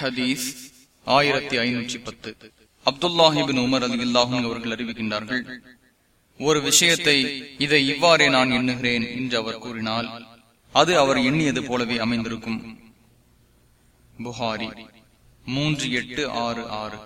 ஹதீஸ் ஆயிரத்தி ஐநூற்றி பத்து. அப்துல்லாஹிபின் உமர் அலி இல்லாஹும் அவர்கள் அறிவிக்கின்றார்கள் ஒரு விஷயத்தை இதை இவ்வாறே நான் எண்ணுகிறேன் என்று அவர் கூறினால் அது அவர் எண்ணியது போலவே அமைந்திருக்கும். புகாரி மூன்று எட்டு ஆறு ஆறு.